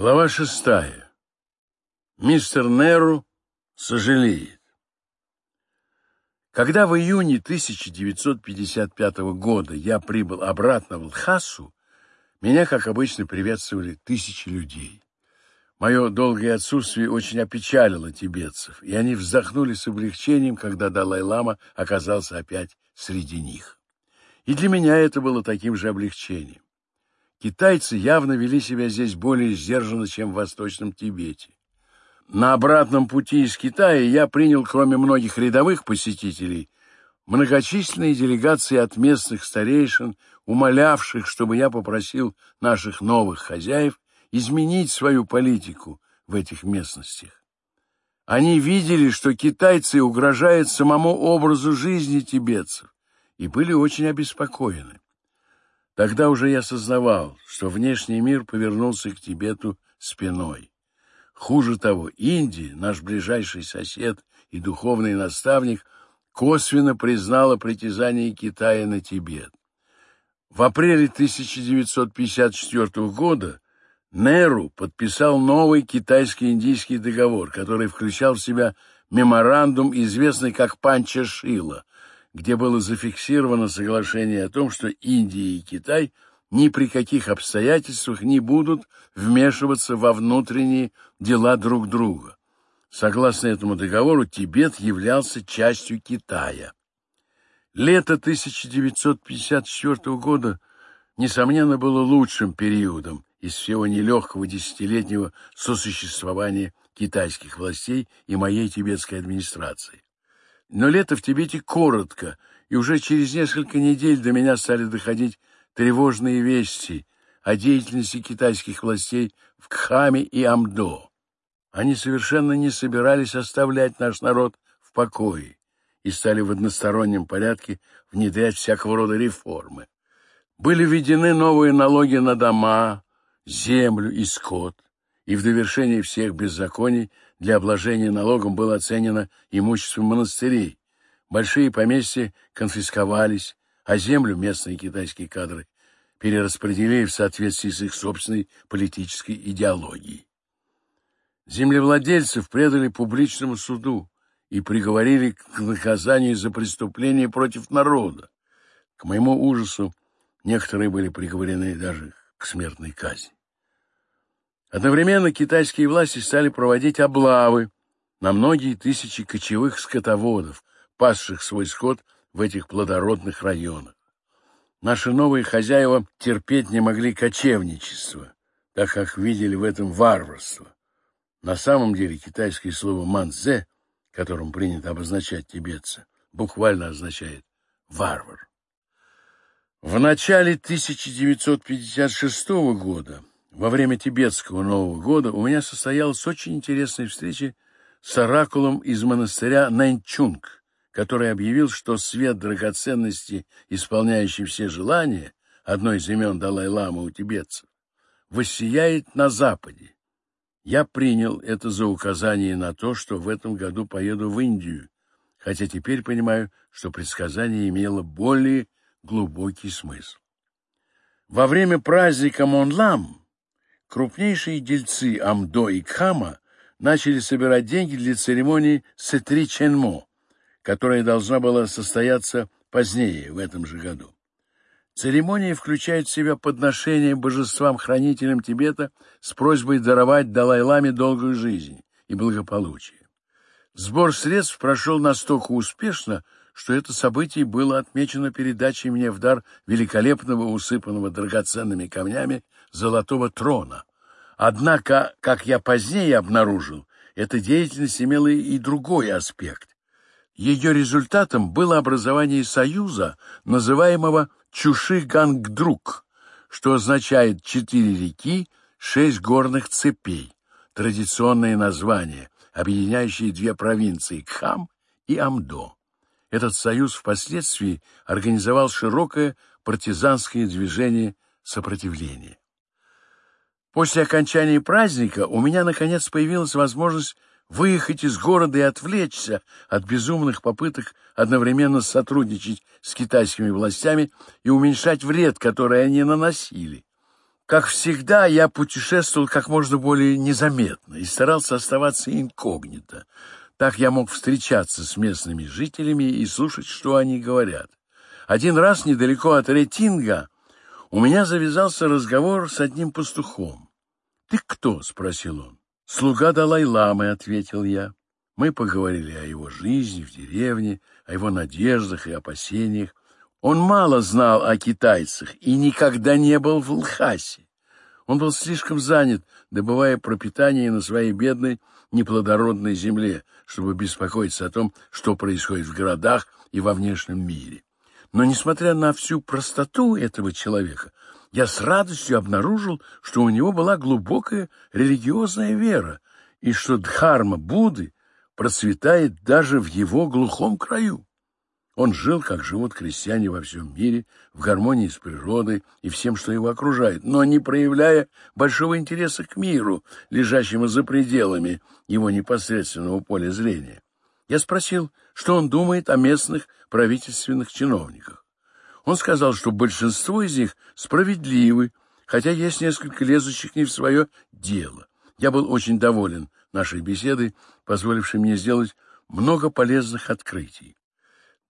Глава шестая. Мистер Неру сожалеет. Когда в июне 1955 года я прибыл обратно в Лхасу, меня, как обычно, приветствовали тысячи людей. Мое долгое отсутствие очень опечалило тибетцев, и они вздохнули с облегчением, когда Далай-лама оказался опять среди них. И для меня это было таким же облегчением. Китайцы явно вели себя здесь более сдержанно, чем в Восточном Тибете. На обратном пути из Китая я принял, кроме многих рядовых посетителей, многочисленные делегации от местных старейшин, умолявших, чтобы я попросил наших новых хозяев изменить свою политику в этих местностях. Они видели, что китайцы угрожают самому образу жизни тибетцев, и были очень обеспокоены. Тогда уже я осознавал, что внешний мир повернулся к Тибету спиной. Хуже того, Индия, наш ближайший сосед и духовный наставник, косвенно признала притязание Китая на Тибет. В апреле 1954 года Неру подписал новый китайско-индийский договор, который включал в себя меморандум, известный как Панча Шила, где было зафиксировано соглашение о том, что Индия и Китай ни при каких обстоятельствах не будут вмешиваться во внутренние дела друг друга. Согласно этому договору, Тибет являлся частью Китая. Лето 1954 года, несомненно, было лучшим периодом из всего нелегкого десятилетнего сосуществования китайских властей и моей тибетской администрации. Но лето в Тибете коротко, и уже через несколько недель до меня стали доходить тревожные вести о деятельности китайских властей в Кхаме и Амдо. Они совершенно не собирались оставлять наш народ в покое и стали в одностороннем порядке внедрять всякого рода реформы. Были введены новые налоги на дома, землю и скот – и в довершении всех беззаконий для обложения налогом было оценено имущество монастырей. Большие поместья конфисковались, а землю местные китайские кадры перераспределили в соответствии с их собственной политической идеологией. Землевладельцев предали публичному суду и приговорили к наказанию за преступление против народа. К моему ужасу некоторые были приговорены даже к смертной казни. Одновременно китайские власти стали проводить облавы на многие тысячи кочевых скотоводов, пасших свой скот в этих плодородных районах. Наши новые хозяева терпеть не могли кочевничество, так как видели в этом варварство. На самом деле китайское слово «манзе», которым принято обозначать тибетца, буквально означает «варвар». В начале 1956 года во время Тибетского Нового года у меня состоялась очень интересная встреча с оракулом из монастыря Нанчунг, который объявил, что свет драгоценности, исполняющий все желания, одной из имен Далай-Лама у тибетцев, воссияет на Западе. Я принял это за указание на то, что в этом году поеду в Индию, хотя теперь понимаю, что предсказание имело более глубокий смысл. Во время праздника Монлам крупнейшие дельцы Амдо и Кхама начали собирать деньги для церемонии Сетри Ченмо, которая должна была состояться позднее, в этом же году. Церемония включает в себя подношение божествам-хранителям Тибета с просьбой даровать Далай-Ламе долгую жизнь и благополучие. Сбор средств прошел настолько успешно, что это событие было отмечено передачей мне в дар великолепного, усыпанного драгоценными камнями Золотого трона. Однако, как я позднее обнаружил, эта деятельность имела и другой аспект. Ее результатом было образование союза, называемого Чушигангдрук, что означает «четыре реки, шесть горных цепей», традиционное название, объединяющее две провинции Кхам и Амдо. Этот союз впоследствии организовал широкое партизанское движение сопротивления. После окончания праздника у меня, наконец, появилась возможность выехать из города и отвлечься от безумных попыток одновременно сотрудничать с китайскими властями и уменьшать вред, который они наносили. Как всегда, я путешествовал как можно более незаметно и старался оставаться инкогнито. Так я мог встречаться с местными жителями и слушать, что они говорят. Один раз недалеко от Ретинга – у меня завязался разговор с одним пастухом. «Ты кто?» — спросил он. «Слуга Далай-Ламы», — ответил я. Мы поговорили о его жизни в деревне, о его надеждах и опасениях. Он мало знал о китайцах и никогда не был в Лхасе. Он был слишком занят, добывая пропитание на своей бедной, неплодородной земле, чтобы беспокоиться о том, что происходит в городах и во внешнем мире. Но, несмотря на всю простоту этого человека, я с радостью обнаружил, что у него была глубокая религиозная вера, и что Дхарма Будды процветает даже в его глухом краю. Он жил, как живут крестьяне во всем мире, в гармонии с природой и всем, что его окружает, но не проявляя большого интереса к миру, лежащему за пределами его непосредственного поля зрения. Я спросил, что он думает о местных правительственных чиновниках. Он сказал, что большинство из них справедливы, хотя есть несколько лезущих не в свое дело. Я был очень доволен нашей беседой, позволившей мне сделать много полезных открытий.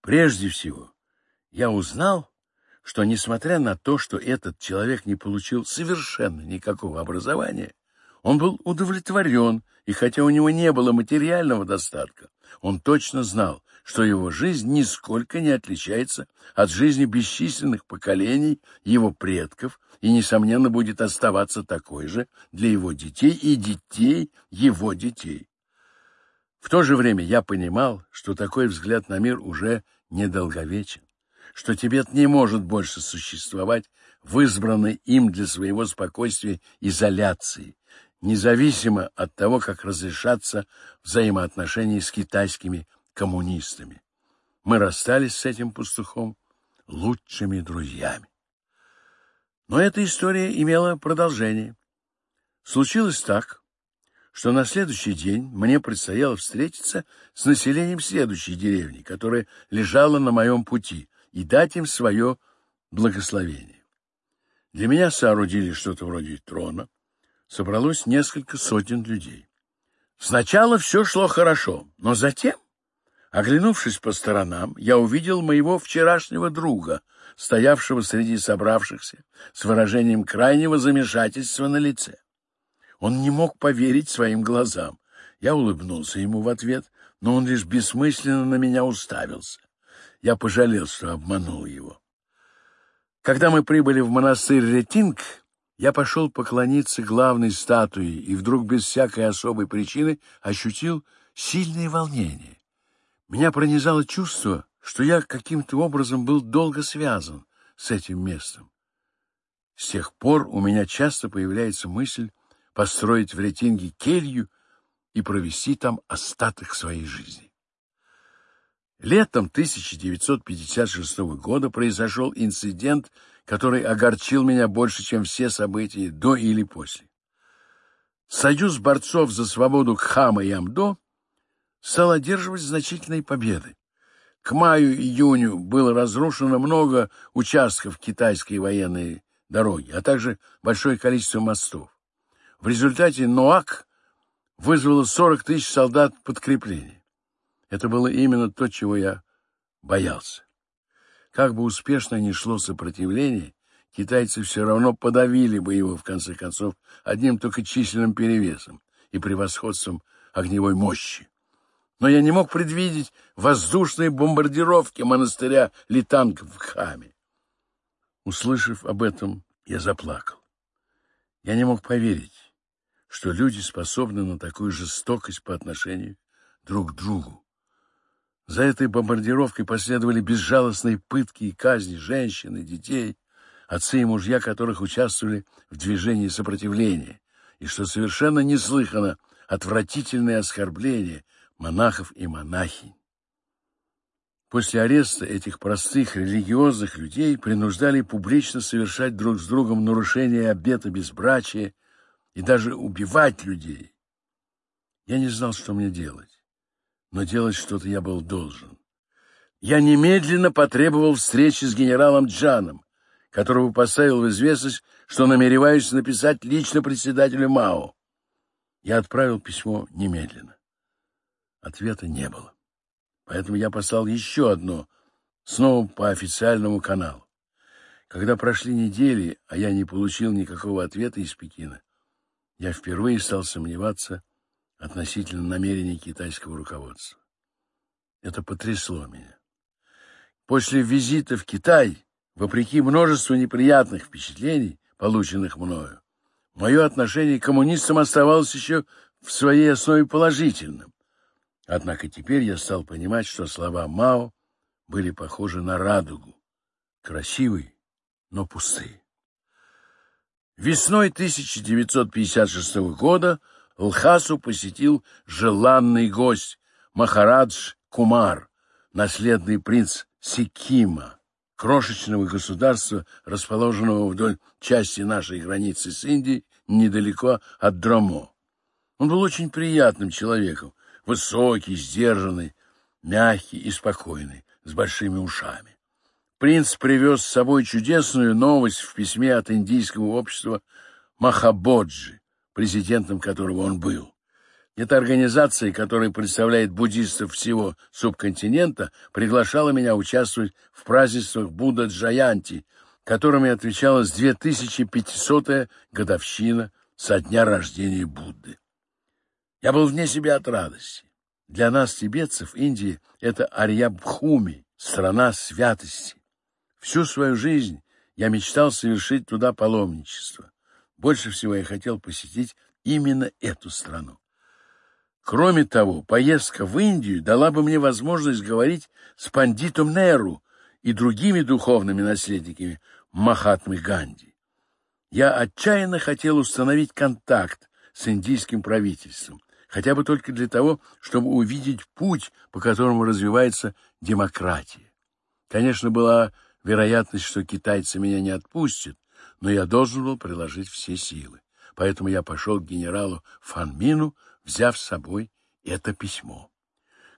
Прежде всего, я узнал, что, несмотря на то, что этот человек не получил совершенно никакого образования, он был удовлетворен и хотя у него не было материального достатка, он точно знал, что его жизнь нисколько не отличается от жизни бесчисленных поколений его предков и, несомненно, будет оставаться такой же для его детей и детей его детей. В то же время я понимал, что такой взгляд на мир уже недолговечен, что Тибет не может больше существовать в избранной им для своего спокойствия изоляции, независимо от того, как разрешатся взаимоотношения с китайскими коммунистами. Мы расстались с этим пастухом лучшими друзьями. Но эта история имела продолжение. Случилось так, что на следующий день мне предстояло встретиться с населением следующей деревни, которая лежала на моем пути, и дать им свое благословение. Для меня соорудили что-то вроде трона — собралось несколько сотен людей. Сначала все шло хорошо, но затем, оглянувшись по сторонам, я увидел моего вчерашнего друга, стоявшего среди собравшихся, с выражением крайнего замешательства на лице. Он не мог поверить своим глазам. Я улыбнулся ему в ответ, но он лишь бессмысленно на меня уставился. Я пожалел, что обманул его. Когда мы прибыли в монастырь Ретинг, я пошел поклониться главной статуе и вдруг без всякой особой причины ощутил сильное волнение. Меня пронизало чувство, что я каким-то образом был долго связан с этим местом. С тех пор у меня часто появляется мысль построить в Ретинге келью и провести там остаток своей жизни. Летом 1956 года произошел инцидент, который огорчил меня больше, чем все события до или после. Союз борцов за свободу Кхама и Амдо стал одерживать значительные победы. К маю-июню было разрушено много участков китайской военной дороги, а также большое количество мостов. В результате Ноак вызвало 40 тысяч солдат подкрепления. Это было именно то, чего я боялся как бы успешно ни шло сопротивление, китайцы все равно подавили бы его, в конце концов, одним только численным перевесом и превосходством огневой мощи. Но я не мог предвидеть воздушные бомбардировки монастыря Литангов в Хаме. Услышав об этом, я заплакал. Я не мог поверить, что люди способны на такую жестокость по отношению друг к другу. За этой бомбардировкой последовали безжалостные пытки и казни женщин и детей, отцы и мужья которых участвовали в движении сопротивления, и, что совершенно неслыхано, отвратительное оскорбление монахов и монахинь. После ареста этих простых религиозных людей принуждали публично совершать друг с другом нарушения обета безбрачия и даже убивать людей. Я не знал, что мне делать но делать что-то я был должен. Я немедленно потребовал встречи с генералом Джаном, которого поставил в известность, что намереваюсь написать лично председателю МАО. Я отправил письмо немедленно. Ответа не было. Поэтому я послал еще одно, снова по официальному каналу. Когда прошли недели, а я не получил никакого ответа из Пекина, я впервые стал сомневаться относительно намерений китайского руководства. Это потрясло меня. После визита в Китай, вопреки множеству неприятных впечатлений, полученных мною, мое отношение к коммунистам оставалось еще в своей основе положительным. Однако теперь я стал понимать, что слова Мао были похожи на радугу, красивые, но пустые. Весной 1956 года Лхасу посетил желанный гость Махарадж Кумар, наследный принц Сикима, крошечного государства, расположенного вдоль части нашей границы с Индией, недалеко от Драмо. Он был очень приятным человеком, высокий, сдержанный, мягкий и спокойный, с большими ушами. Принц привез с собой чудесную новость в письме от индийского общества Махабоджи, президентом которого он был. эта организация, которая представляет буддистов всего субконтинента, приглашала меня участвовать в празднествах Будда Джаянти, которыми отвечалась 2500-я годовщина со дня рождения Будды. Я был вне себя от радости. Для нас, тибетцев, Индии — это Арьябхуми, страна святости. Всю свою жизнь я мечтал совершить туда паломничество. Больше всего я хотел посетить именно эту страну. Кроме того, поездка в Индию дала бы мне возможность говорить с пандитом Неру и другими духовными наследниками Махатмы Ганди. Я отчаянно хотел установить контакт с индийским правительством, хотя бы только для того, чтобы увидеть путь, по которому развивается демократия. Конечно, была вероятность, что китайцы меня не отпустят, но я должен был приложить все силы. Поэтому я пошел к генералу Фанмину, взяв с собой это письмо.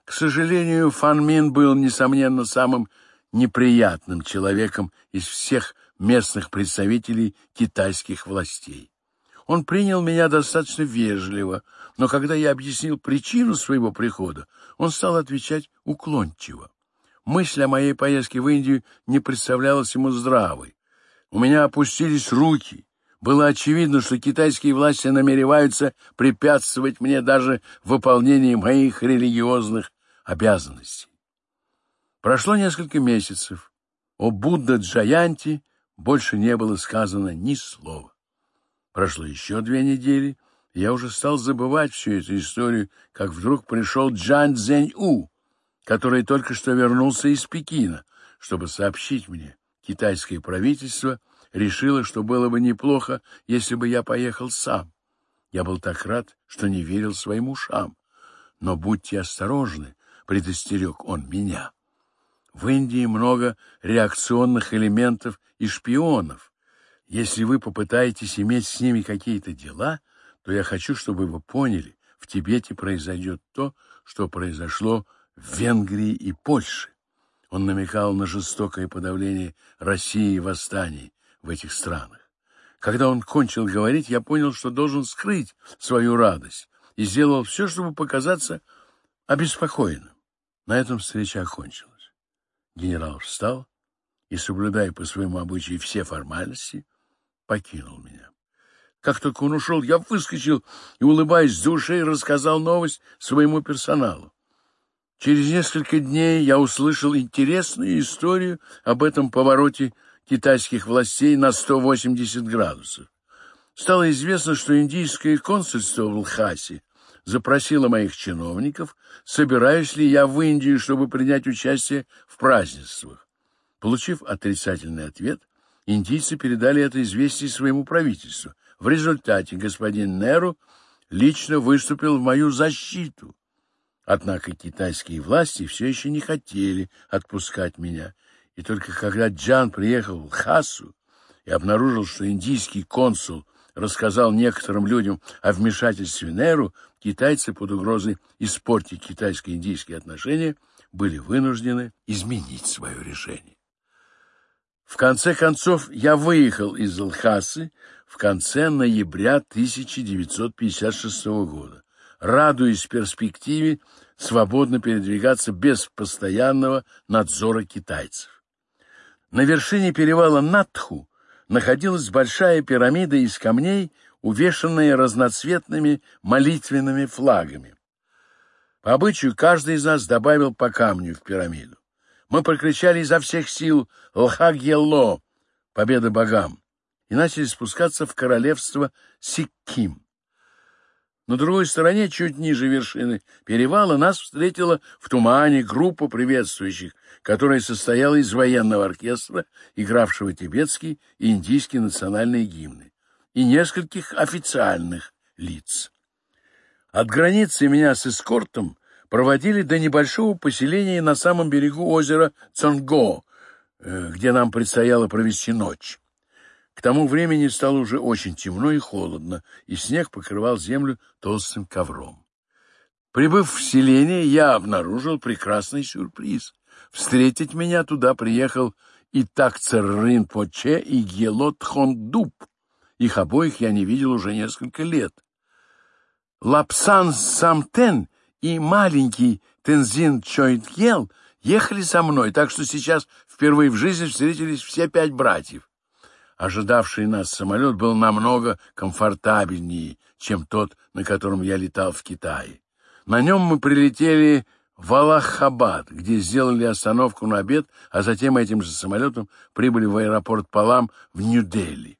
К сожалению, Фанмин был, несомненно, самым неприятным человеком из всех местных представителей китайских властей. Он принял меня достаточно вежливо, но когда я объяснил причину своего прихода, он стал отвечать уклончиво. Мысль о моей поездке в Индию не представлялась ему здравой. У меня опустились руки. Было очевидно, что китайские власти намереваются препятствовать мне даже выполнению моих религиозных обязанностей. Прошло несколько месяцев. О Будда Джаянти больше не было сказано ни слова. Прошло еще две недели, я уже стал забывать всю эту историю, как вдруг пришел Джан Цзэнь У, который только что вернулся из Пекина, чтобы сообщить мне — китайское правительство решило, что было бы неплохо, если бы я поехал сам. Я был так рад, что не верил своим ушам. Но будьте осторожны, предостерег он меня. В Индии много реакционных элементов и шпионов. Если вы попытаетесь иметь с ними какие-то дела, то я хочу, чтобы вы поняли, в Тибете произойдет то, что произошло в Венгрии и Польше. Он намекал на жестокое подавление России и восстаний в этих странах. Когда он кончил говорить, я понял, что должен скрыть свою радость и сделал все, чтобы показаться обеспокоенным. На этом встреча окончилась. Генерал встал и, соблюдая по своему обычаю все формальности, покинул меня. Как только он ушел, я выскочил и, улыбаясь с души, рассказал новость своему персоналу. Через несколько дней я услышал интересную историю об этом повороте китайских властей на 180 градусов. Стало известно, что индийское консульство в Лхасе запросило моих чиновников, собираюсь ли я в Индию, чтобы принять участие в празднествах. Получив отрицательный ответ, индийцы передали это известие своему правительству. В результате господин Неру лично выступил в мою защиту. Однако китайские власти все еще не хотели отпускать меня, и только когда Джан приехал в Хасу и обнаружил, что индийский консул рассказал некоторым людям о вмешательстве Неру, китайцы под угрозой испортить китайско-индийские отношения были вынуждены изменить свое решение. В конце концов, я выехал из Лхасы в конце ноября 1956 года радуясь перспективе свободно передвигаться без постоянного надзора китайцев. На вершине перевала Натху находилась большая пирамида из камней, увешанная разноцветными молитвенными флагами. По обычаю каждый из нас добавил по камню в пирамиду. Мы прокричали изо всех сил «Лхагьелло!» — «Победа богам!» и начали спускаться в королевство Сикким. На другой стороне, чуть ниже вершины перевала, нас встретила в тумане группа приветствующих, которая состояла из военного оркестра, игравшего тибетский и индийский национальные гимны, и нескольких официальных лиц. От границы меня с эскортом проводили до небольшого поселения на самом берегу озера Цонго, э, где нам предстояло провести ночь. К тому времени стало уже очень темно и холодно, и снег покрывал землю толстым ковром. Прибыв в селение, я обнаружил прекрасный сюрприз. Встретить меня туда приехал Итак Церрин Поче и Гелот Хондуб. Их обоих я не видел уже несколько лет. Лапсан Самтен и маленький Тензин Чойтгел ехали со мной, так что сейчас впервые в жизни встретились все пять братьев ожидавший нас самолет был намного комфортабельнее, чем тот, на котором я летал в Китае. На нем мы прилетели в Аллахабад, где сделали остановку на обед, а затем этим же самолетом прибыли в аэропорт Палам в Нью-Дели.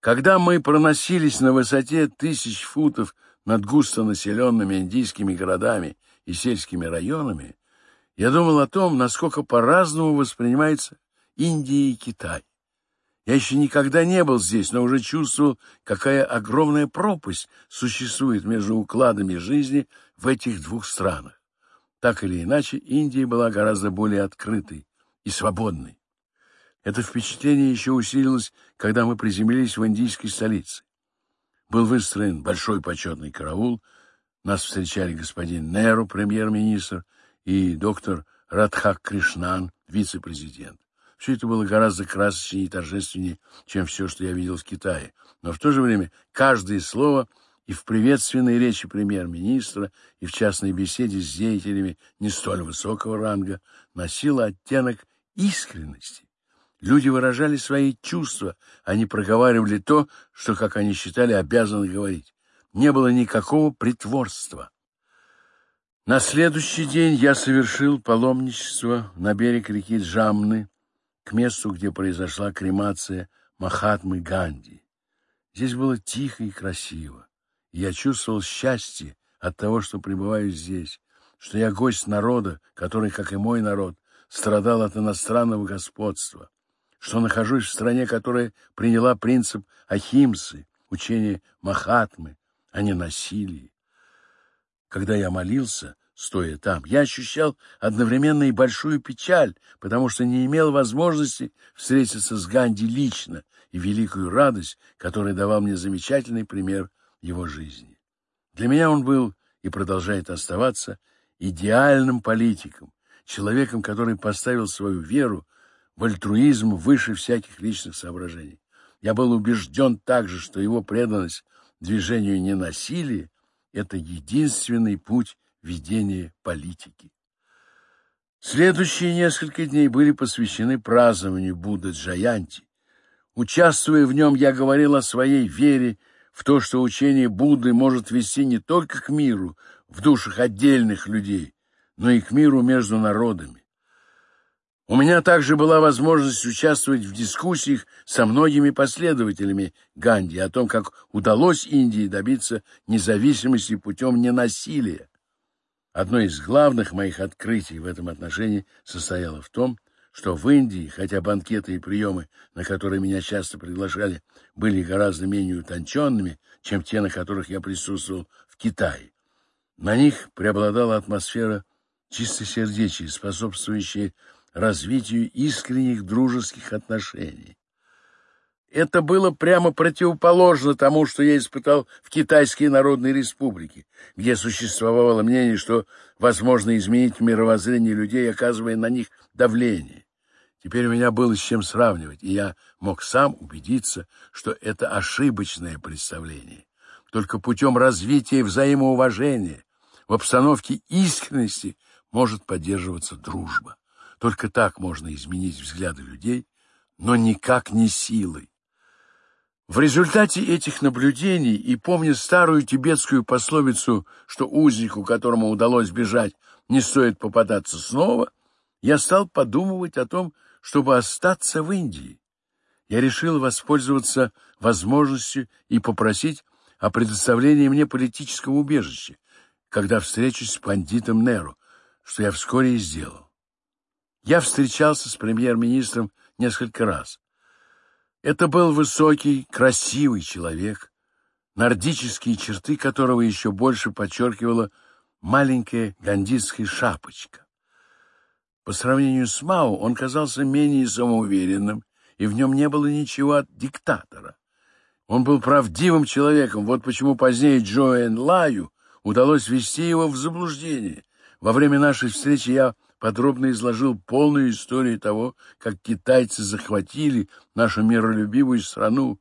Когда мы проносились на высоте тысяч футов над густонаселенными индийскими городами и сельскими районами, я думал о том, насколько по-разному воспринимается Индия и Китай. Я еще никогда не был здесь, но уже чувствовал, какая огромная пропасть существует между укладами жизни в этих двух странах. Так или иначе, Индия была гораздо более открытой и свободной. Это впечатление еще усилилось, когда мы приземлились в индийской столице. Был выстроен большой почетный караул, нас встречали господин Неру, премьер-министр, и доктор Радхак Кришнан, вице-президент. Все это было гораздо красочнее и торжественнее, чем все, что я видел в Китае. Но в то же время каждое слово и в приветственной речи премьер-министра, и в частной беседе с деятелями не столь высокого ранга носило оттенок искренности. Люди выражали свои чувства, они проговаривали то, что, как они считали, обязаны говорить. Не было никакого притворства. На следующий день я совершил паломничество на берег реки Джамны, к месту, где произошла кремация Махатмы Ганди. Здесь было тихо и красиво. Я чувствовал счастье от того, что пребываю здесь, что я гость народа, который, как и мой народ, страдал от иностранного господства, что нахожусь в стране, которая приняла принцип Ахимсы, учение Махатмы, а не насилие. Когда я молился, стоя там. Я ощущал одновременно и большую печаль, потому что не имел возможности встретиться с Ганди лично и великую радость, которая давал мне замечательный пример его жизни. Для меня он был и продолжает оставаться идеальным политиком, человеком, который поставил свою веру в альтруизм выше всяких личных соображений. Я был убежден также, что его преданность движению ненасилия — это единственный путь ведения политики. Следующие несколько дней были посвящены празднованию Будды Джаянти. Участвуя в нем, я говорил о своей вере в то, что учение Будды может вести не только к миру в душах отдельных людей, но и к миру между народами. У меня также была возможность участвовать в дискуссиях со многими последователями Ганди о том, как удалось Индии добиться независимости путем ненасилия. Одно из главных моих открытий в этом отношении состояло в том, что в Индии, хотя банкеты и приемы, на которые меня часто приглашали, были гораздо менее утонченными, чем те, на которых я присутствовал в Китае, на них преобладала атмосфера чистосердечия, способствующая развитию искренних дружеских отношений, это было прямо противоположно тому, что я испытал в Китайской Народной Республике, где существовало мнение, что возможно изменить мировоззрение людей, оказывая на них давление. Теперь у меня было с чем сравнивать, и я мог сам убедиться, что это ошибочное представление. Только путем развития взаимоуважения в обстановке искренности может поддерживаться дружба. Только так можно изменить взгляды людей, но никак не силой. В результате этих наблюдений и помня старую тибетскую пословицу, что узнику, которому удалось бежать, не стоит попадаться снова, я стал подумывать о том, чтобы остаться в Индии. Я решил воспользоваться возможностью и попросить о предоставлении мне политического убежища, когда встречусь с пандитом Неру, что я вскоре и сделал. Я встречался с премьер-министром несколько раз. Это был высокий, красивый человек, нордические черты которого еще больше подчеркивала маленькая гандистская шапочка. По сравнению с Мао он казался менее самоуверенным, и в нем не было ничего от диктатора. Он был правдивым человеком, вот почему позднее Джоэн Лаю удалось ввести его в заблуждение. Во время нашей встречи я подробно изложил полную историю того, как китайцы захватили нашу миролюбивую страну,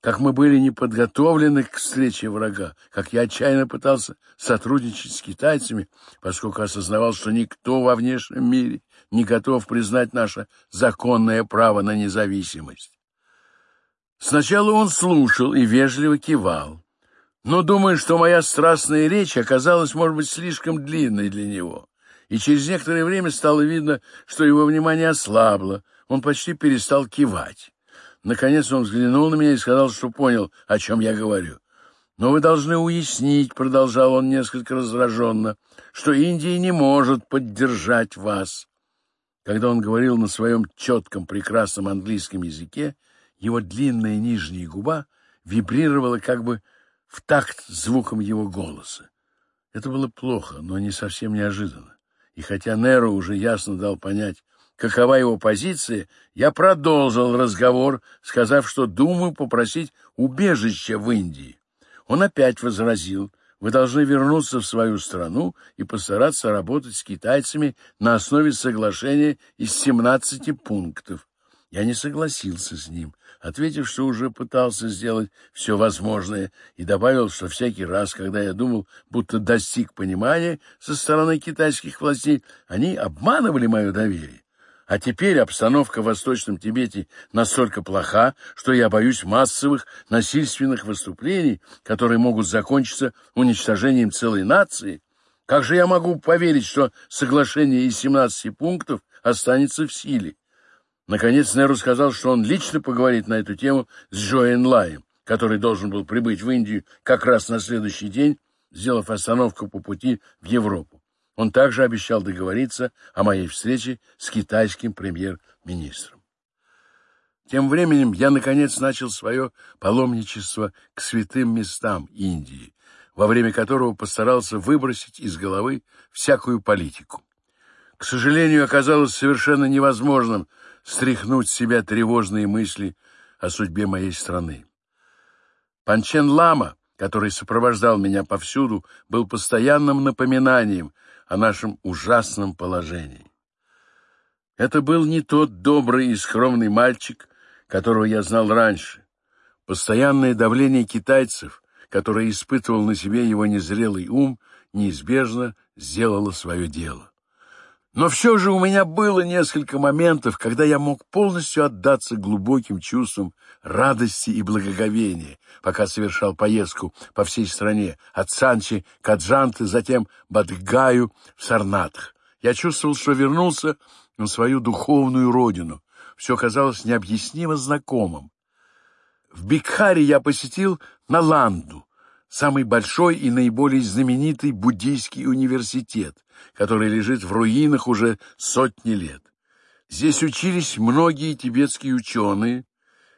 как мы были не подготовлены к встрече врага, как я отчаянно пытался сотрудничать с китайцами, поскольку осознавал, что никто во внешнем мире не готов признать наше законное право на независимость. Сначала он слушал и вежливо кивал, но думаю, что моя страстная речь оказалась, может быть, слишком длинной для него и через некоторое время стало видно, что его внимание ослабло, он почти перестал кивать. Наконец он взглянул на меня и сказал, что понял, о чем я говорю. «Но вы должны уяснить», — продолжал он несколько раздраженно, «что Индия не может поддержать вас». Когда он говорил на своем четком, прекрасном английском языке, его длинная нижняя губа вибрировала как бы в такт звуком его голоса. Это было плохо, но не совсем неожиданно. И хотя Неро уже ясно дал понять, какова его позиция, я продолжил разговор, сказав, что думаю попросить убежища в Индии. Он опять возразил, вы должны вернуться в свою страну и постараться работать с китайцами на основе соглашения из 17 пунктов, я не согласился с ним, ответив, что уже пытался сделать все возможное, и добавил, что всякий раз, когда я думал, будто достиг понимания со стороны китайских властей, они обманывали мое доверие. А теперь обстановка в Восточном Тибете настолько плоха, что я боюсь массовых насильственных выступлений, которые могут закончиться уничтожением целой нации. Как же я могу поверить, что соглашение из 17 пунктов останется в силе? Наконец Неру сказал, что он лично поговорит на эту тему с Джоэн Лаем, который должен был прибыть в Индию как раз на следующий день, сделав остановку по пути в Европу. Он также обещал договориться о моей встрече с китайским премьер-министром. Тем временем я, наконец, начал свое паломничество к святым местам Индии, во время которого постарался выбросить из головы всякую политику. К сожалению, оказалось совершенно невозможным стряхнуть с себя тревожные мысли о судьбе моей страны. Панчен Лама, который сопровождал меня повсюду, был постоянным напоминанием о нашем ужасном положении. Это был не тот добрый и скромный мальчик, которого я знал раньше. Постоянное давление китайцев, которое испытывал на себе его незрелый ум, неизбежно сделало свое дело. Но все же у меня было несколько моментов, когда я мог полностью отдаться глубоким чувствам радости и благоговения, пока совершал поездку по всей стране, от Санчи к Аджанте, затем Бадгаю в Сарнатх. Я чувствовал, что вернулся на свою духовную родину. Все казалось необъяснимо знакомым. В Бикхаре я посетил Наланду, самый большой и наиболее знаменитый буддийский университет, который лежит в руинах уже сотни лет. Здесь учились многие тибетские ученые,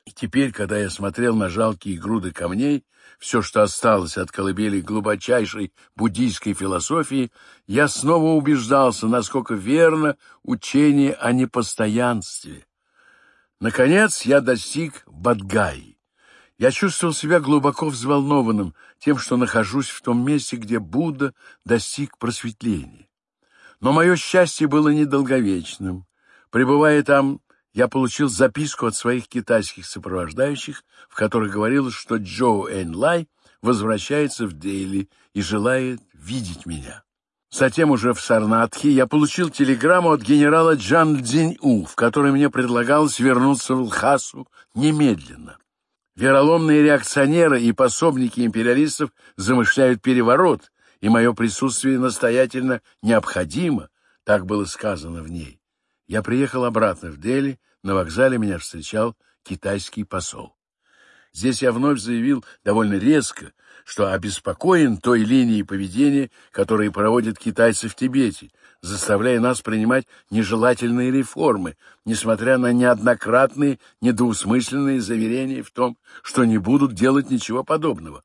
и теперь, когда я смотрел на жалкие груды камней, все, что осталось от колыбели глубочайшей буддийской философии, я снова убеждался, насколько верно учение о непостоянстве. Наконец я достиг Бадгай. Я чувствовал себя глубоко взволнованным – тем, что нахожусь в том месте, где Будда достиг просветления. Но мое счастье было недолговечным. Пребывая там, я получил записку от своих китайских сопровождающих, в которой говорилось, что Джоу Эн Лай возвращается в Дели и желает видеть меня. Затем уже в Сарнатхе я получил телеграмму от генерала Джан Цзинь У, в которой мне предлагалось вернуться в Лхасу немедленно. Вероломные реакционеры и пособники империалистов замышляют переворот, и мое присутствие настоятельно необходимо, так было сказано в ней. Я приехал обратно в Дели, на вокзале меня встречал китайский посол. Здесь я вновь заявил довольно резко, что обеспокоен той линией поведения, которую проводят китайцы в Тибете, заставляя нас принимать нежелательные реформы, несмотря на неоднократные недвусмысленные заверения в том, что не будут делать ничего подобного.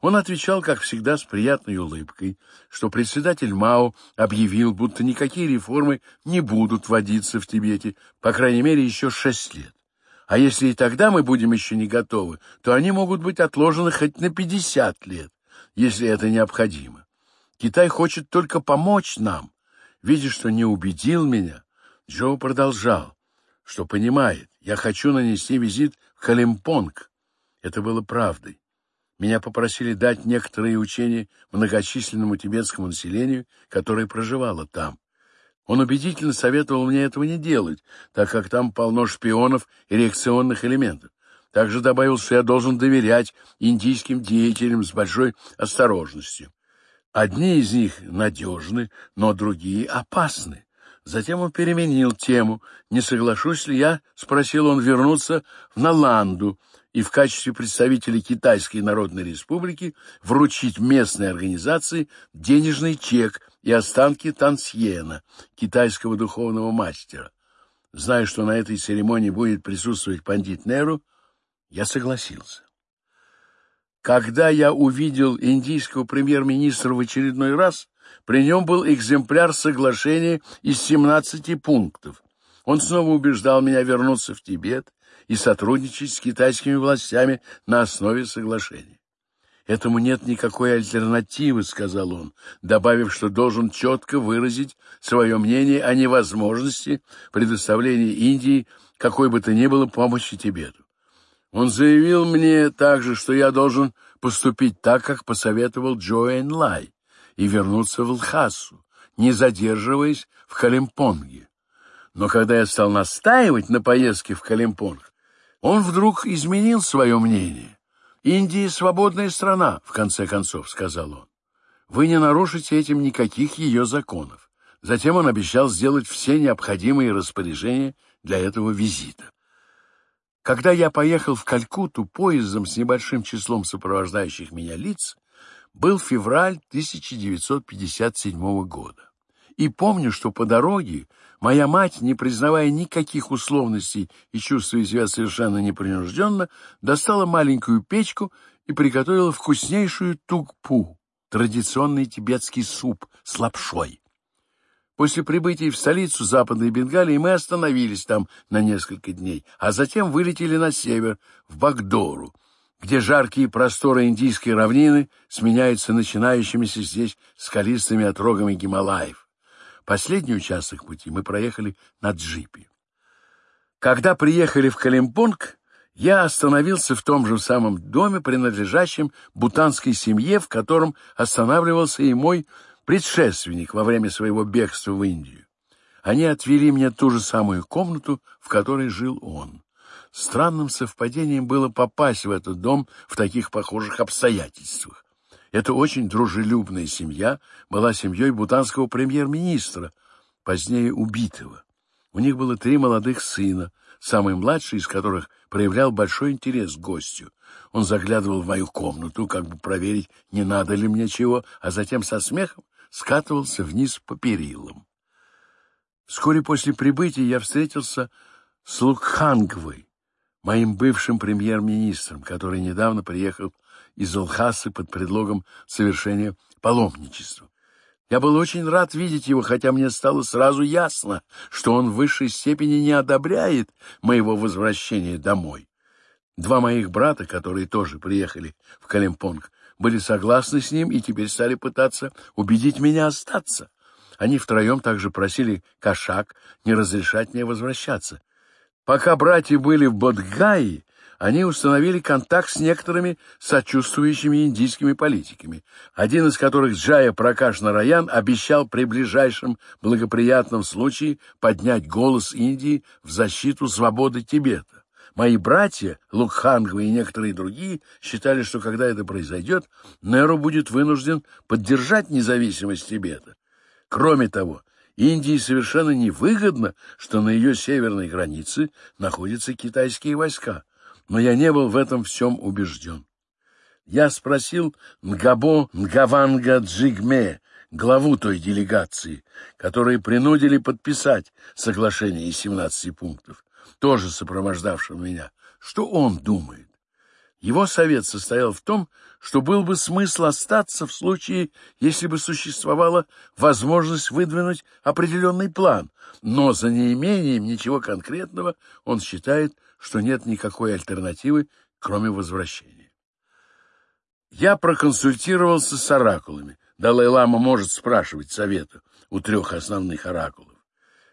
Он отвечал, как всегда, с приятной улыбкой, что председатель Мао объявил, будто никакие реформы не будут водиться в Тибете, по крайней мере, еще шесть лет. А если и тогда мы будем еще не готовы, то они могут быть отложены хоть на 50 лет, если это необходимо. Китай хочет только помочь нам, видя, что не убедил меня, Джо продолжал, что понимает, я хочу нанести визит в Халимпонг. Это было правдой. Меня попросили дать некоторые учения многочисленному тибетскому населению, которое проживало там. Он убедительно советовал мне этого не делать, так как там полно шпионов и реакционных элементов. Также добавил, что я должен доверять индийским деятелям с большой осторожностью. Одни из них надежны, но другие опасны. Затем он переменил тему. «Не соглашусь ли я?» — спросил он вернуться в Наланду и в качестве представителя Китайской Народной Республики вручить местной организации денежный чек и останки Тансьена, китайского духовного мастера. Зная, что на этой церемонии будет присутствовать пандит Неру, я согласился. Когда я увидел индийского премьер-министра в очередной раз, при нем был экземпляр соглашения из 17 пунктов. Он снова убеждал меня вернуться в Тибет и сотрудничать с китайскими властями на основе соглашения. «Этому нет никакой альтернативы», — сказал он, добавив, что должен четко выразить свое мнение о невозможности предоставления Индии какой бы то ни было помощи Тибету. Он заявил мне также, что я должен поступить так, как посоветовал Джоэн Лай, и вернуться в Лхасу, не задерживаясь в Калимпонге. Но когда я стал настаивать на поездке в Калимпонг, он вдруг изменил свое мнение. «Индия — свободная страна», — в конце концов сказал он. «Вы не нарушите этим никаких ее законов». Затем он обещал сделать все необходимые распоряжения для этого визита. Когда я поехал в Калькутту поездом с небольшим числом сопровождающих меня лиц, был февраль 1957 года. И помню, что по дороге моя мать, не признавая никаких условностей и чувствуя себя совершенно непринужденно, достала маленькую печку и приготовила вкуснейшую тукпу, традиционный тибетский суп с лапшой, После прибытия в столицу Западной Бенгалии мы остановились там на несколько дней, а затем вылетели на север, в Багдору, где жаркие просторы индийской равнины сменяются начинающимися здесь скалистыми отрогами Гималаев. Последний участок пути мы проехали на джипе. Когда приехали в Калимпунг, я остановился в том же самом доме, принадлежащем бутанской семье, в котором останавливался и мой предшественник во время своего бегства в Индию. Они отвели мне ту же самую комнату, в которой жил он. Странным совпадением было попасть в этот дом в таких похожих обстоятельствах. Эта очень дружелюбная семья была семьей бутанского премьер-министра, позднее убитого. У них было три молодых сына, самый младший из которых проявлял большой интерес к гостю. Он заглядывал в мою комнату, как бы проверить, не надо ли мне чего, а затем со смехом скатывался вниз по перилам. Вскоре после прибытия я встретился с Лукхангвой, моим бывшим премьер-министром, который недавно приехал из Алхасы под предлогом совершения паломничества. Я был очень рад видеть его, хотя мне стало сразу ясно, что он в высшей степени не одобряет моего возвращения домой. Два моих брата, которые тоже приехали в Калимпонг, были согласны с ним и теперь стали пытаться убедить меня остаться. Они втроем также просили кошак не разрешать мне возвращаться. Пока братья были в Бодгае, они установили контакт с некоторыми сочувствующими индийскими политиками, один из которых, Джая Пракаш Нараян, обещал при ближайшем благоприятном случае поднять голос Индии в защиту свободы Тибета. Мои братья, Лукхангвы и некоторые другие, считали, что когда это произойдет, Неро будет вынужден поддержать независимость Тибета. Кроме того, Индии совершенно невыгодно, что на ее северной границе находятся китайские войска, но я не был в этом всем убежден. Я спросил Нгабо Нгаванга Джигме, главу той делегации, которые принудили подписать соглашение из 17 пунктов тоже сопровождавшим меня, что он думает. Его совет состоял в том, что был бы смысл остаться в случае, если бы существовала возможность выдвинуть определенный план, но за неимением ничего конкретного он считает, что нет никакой альтернативы, кроме возвращения. Я проконсультировался с оракулами. Далай-лама может спрашивать совета у трех основных оракулов.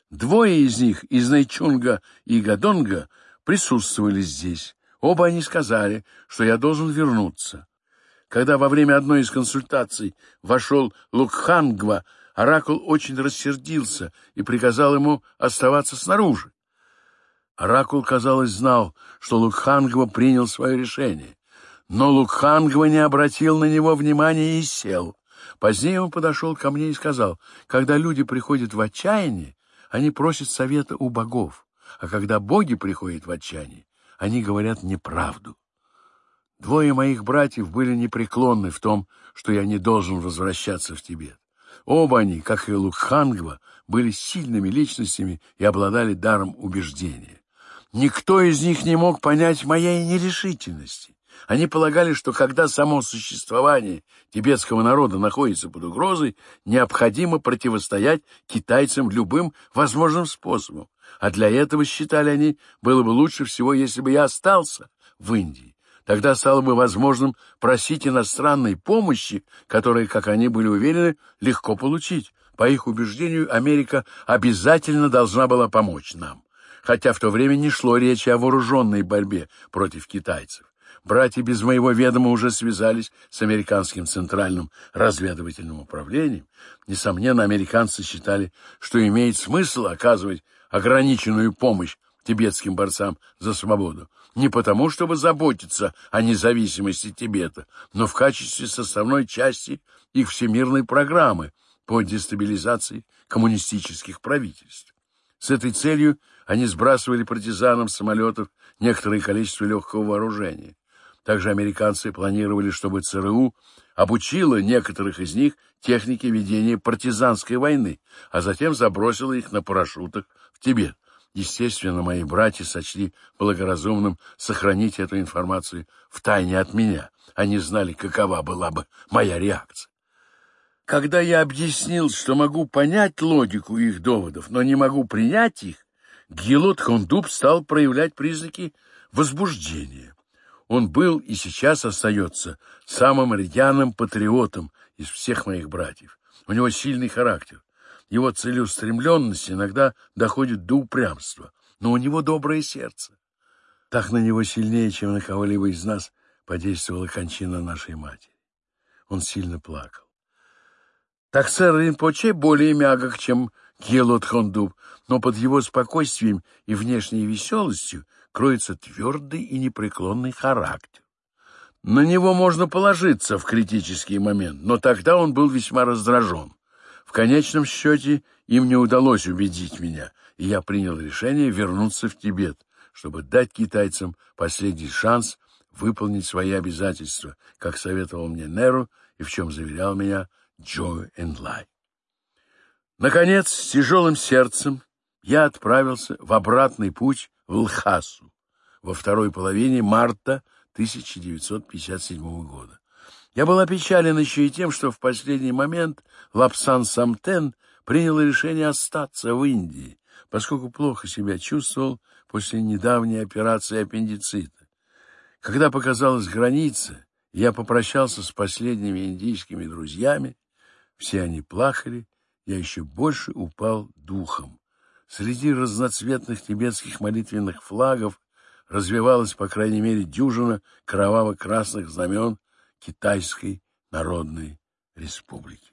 Двое из них, из Найчунга и Гадонга, присутствовали здесь. Оба они сказали, что я должен вернуться. Когда во время одной из консультаций вошел Лукхангва, Оракул очень рассердился и приказал ему оставаться снаружи. Оракул, казалось, знал, что Лукхангва принял свое решение. Но Лукхангва не обратил на него внимания и сел. Позднее он подошел ко мне и сказал, когда люди приходят в отчаяние, они просят совета у богов, а когда боги приходят в отчаяние, они говорят неправду. Двое моих братьев были непреклонны в том, что я не должен возвращаться в Тибет. Оба они, как и Лукхангва, были сильными личностями и обладали даром убеждения. Никто из них не мог понять моей нерешительности. Они полагали, что когда само существование тибетского народа находится под угрозой, необходимо противостоять китайцам любым возможным способом. А для этого, считали они, было бы лучше всего, если бы я остался в Индии. Тогда стало бы возможным просить иностранной помощи, которую, как они были уверены, легко получить. По их убеждению, Америка обязательно должна была помочь нам хотя в то время не шло речи о вооруженной борьбе против китайцев. Братья без моего ведома уже связались с американским центральным разведывательным управлением. Несомненно, американцы считали, что имеет смысл оказывать ограниченную помощь тибетским борцам за свободу. Не потому, чтобы заботиться о независимости Тибета, но в качестве составной части их всемирной программы по дестабилизации коммунистических правительств. С этой целью они сбрасывали партизанам самолетов некоторое количество легкого вооружения. Также американцы планировали, чтобы ЦРУ обучило некоторых из них технике ведения партизанской войны, а затем забросило их на парашютах в Тибет. Естественно, мои братья сочли благоразумным сохранить эту информацию в тайне от меня. Они знали, какова была бы моя реакция. Когда я объяснил, что могу понять логику их доводов, но не могу принять их, Гилот Хундуб стал проявлять признаки возбуждения. Он был и сейчас остается самым рьяным патриотом из всех моих братьев. У него сильный характер. Его целеустремленность иногда доходит до упрямства, но у него доброе сердце. Так на него сильнее, чем на кого-либо из нас, подействовала кончина нашей матери. Он сильно плакал. Так сэр Ринпоче более мягок, чем Гелот Хондуб, но под его спокойствием и внешней веселостью кроется твердый и непреклонный характер. На него можно положиться в критический момент, но тогда он был весьма раздражен. В конечном счете им не удалось убедить меня, и я принял решение вернуться в Тибет, чтобы дать китайцам последний шанс выполнить свои обязательства, как советовал мне Неру и в чем заверял меня Джо Энлай. Наконец, с тяжелым сердцем я отправился в обратный путь в Лхасу во второй половине марта 1957 года. Я был опечален еще и тем, что в последний момент Лапсан Самтен принял решение остаться в Индии, поскольку плохо себя чувствовал после недавней операции аппендицита. Когда показалась граница, я попрощался с последними индийскими друзьями, все они плакали, я еще больше упал духом. Среди разноцветных тибетских молитвенных флагов развивалось, по крайней мере, дюжина кроваво-красных знамен Китайской Народной Республики.